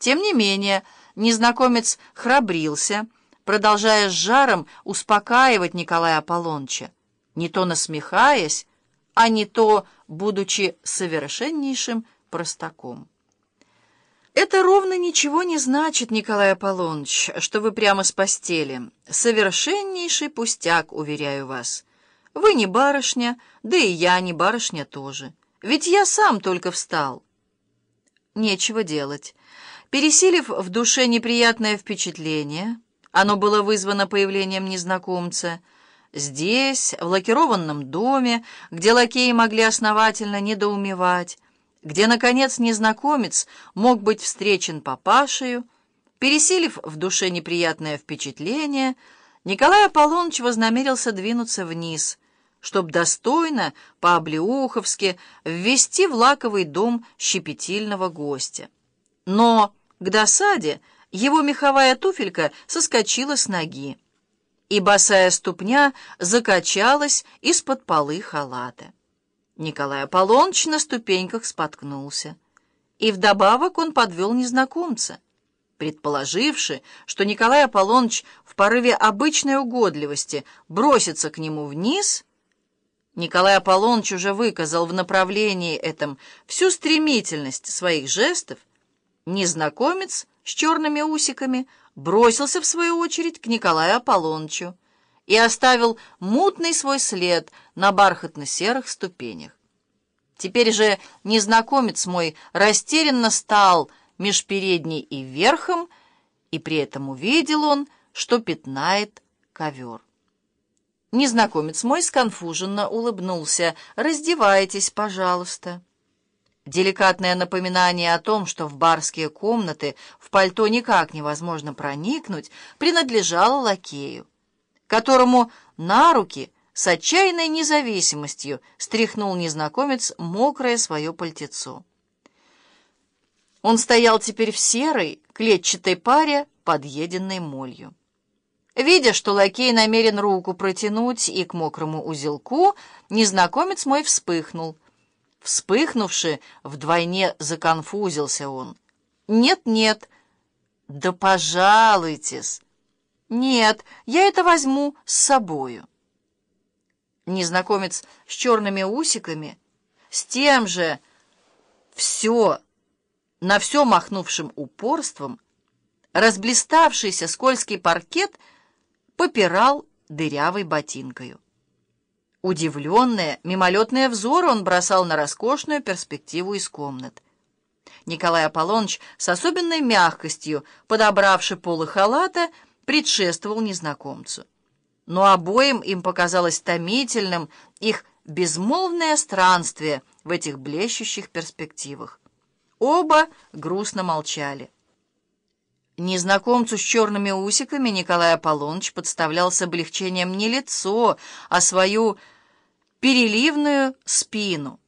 Тем не менее, незнакомец храбрился, продолжая с жаром успокаивать Николая Аполлоныча, не то насмехаясь, а не то будучи совершеннейшим простаком. «Это ровно ничего не значит, Николай Аполлоныч, что вы прямо с постели. Совершеннейший пустяк, уверяю вас. Вы не барышня, да и я не барышня тоже. Ведь я сам только встал». Нечего делать. Пересилив в душе неприятное впечатление, оно было вызвано появлением незнакомца, здесь, в лакированном доме, где лакеи могли основательно недоумевать, где, наконец, незнакомец мог быть встречен папашею, пересилив в душе неприятное впечатление, Николай Аполлоныч вознамерился двинуться вниз, чтоб достойно, по-облеуховски, ввести в лаковый дом щепетильного гостя. Но к досаде его меховая туфелька соскочила с ноги, и босая ступня закачалась из-под полы халата. Николай Аполлоныч на ступеньках споткнулся, и вдобавок он подвел незнакомца, предположивши, что Николай Аполлоныч в порыве обычной угодливости бросится к нему вниз. Николай Аполлоныч уже выказал в направлении этом всю стремительность своих жестов, Незнакомец с черными усиками бросился, в свою очередь, к Николаю Аполлонычу и оставил мутный свой след на бархатно-серых ступенях. Теперь же незнакомец мой растерянно стал меж передней и верхом, и при этом увидел он, что пятнает ковер. Незнакомец мой сконфуженно улыбнулся. «Раздевайтесь, пожалуйста». Деликатное напоминание о том, что в барские комнаты в пальто никак невозможно проникнуть, принадлежало лакею, которому на руки с отчаянной независимостью стряхнул незнакомец мокрое свое пальтецо. Он стоял теперь в серой, клетчатой паре, подъеденной молью. Видя, что лакей намерен руку протянуть и к мокрому узелку, незнакомец мой вспыхнул — Вспыхнувши, вдвойне законфузился он. «Нет, нет, да пожалуйтесь!» «Нет, я это возьму с собою». Незнакомец с черными усиками, с тем же все, на все махнувшим упорством, разблиставшийся скользкий паркет попирал дырявой ботинкою. Удивленные, мимолетные взоры он бросал на роскошную перспективу из комнат. Николай Аполлоныч с особенной мягкостью, подобравший полы халата, предшествовал незнакомцу. Но обоим им показалось томительным их безмолвное странствие в этих блещущих перспективах. Оба грустно молчали. Незнакомцу с черными усиками Николай Аполлоныч подставлял с облегчением не лицо, а свою переливную спину.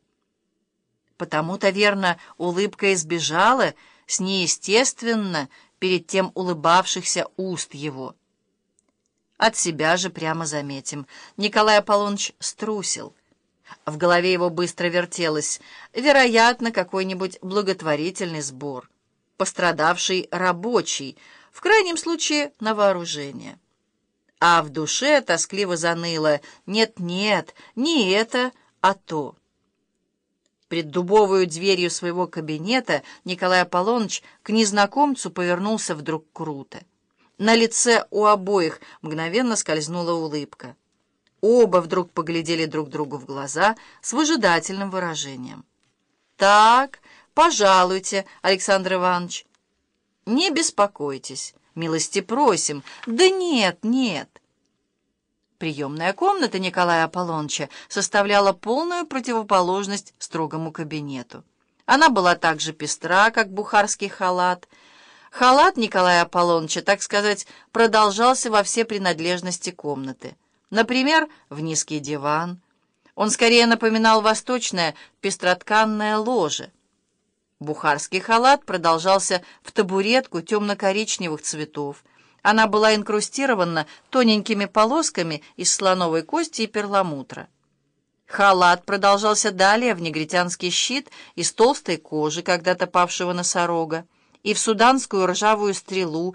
Потому-то, верно, улыбка избежала с неестественно перед тем улыбавшихся уст его. От себя же прямо заметим. Николай Аполлоныч струсил. В голове его быстро вертелось, вероятно, какой-нибудь благотворительный сбор пострадавший рабочий, в крайнем случае на вооружение. А в душе тоскливо заныло «нет-нет, не это, а то». Пред дубовую дверью своего кабинета Николай Аполлоныч к незнакомцу повернулся вдруг круто. На лице у обоих мгновенно скользнула улыбка. Оба вдруг поглядели друг другу в глаза с выжидательным выражением. «Так», «Пожалуйте, Александр Иванович». «Не беспокойтесь, милости просим». «Да нет, нет». Приемная комната Николая Аполлоныча составляла полную противоположность строгому кабинету. Она была так же пестра, как бухарский халат. Халат Николая Аполлоныча, так сказать, продолжался во все принадлежности комнаты. Например, в низкий диван. Он скорее напоминал восточное пестротканное ложе — Бухарский халат продолжался в табуретку темно-коричневых цветов. Она была инкрустирована тоненькими полосками из слоновой кости и перламутра. Халат продолжался далее в негритянский щит из толстой кожи, когда-то павшего носорога, и в суданскую ржавую стрелу,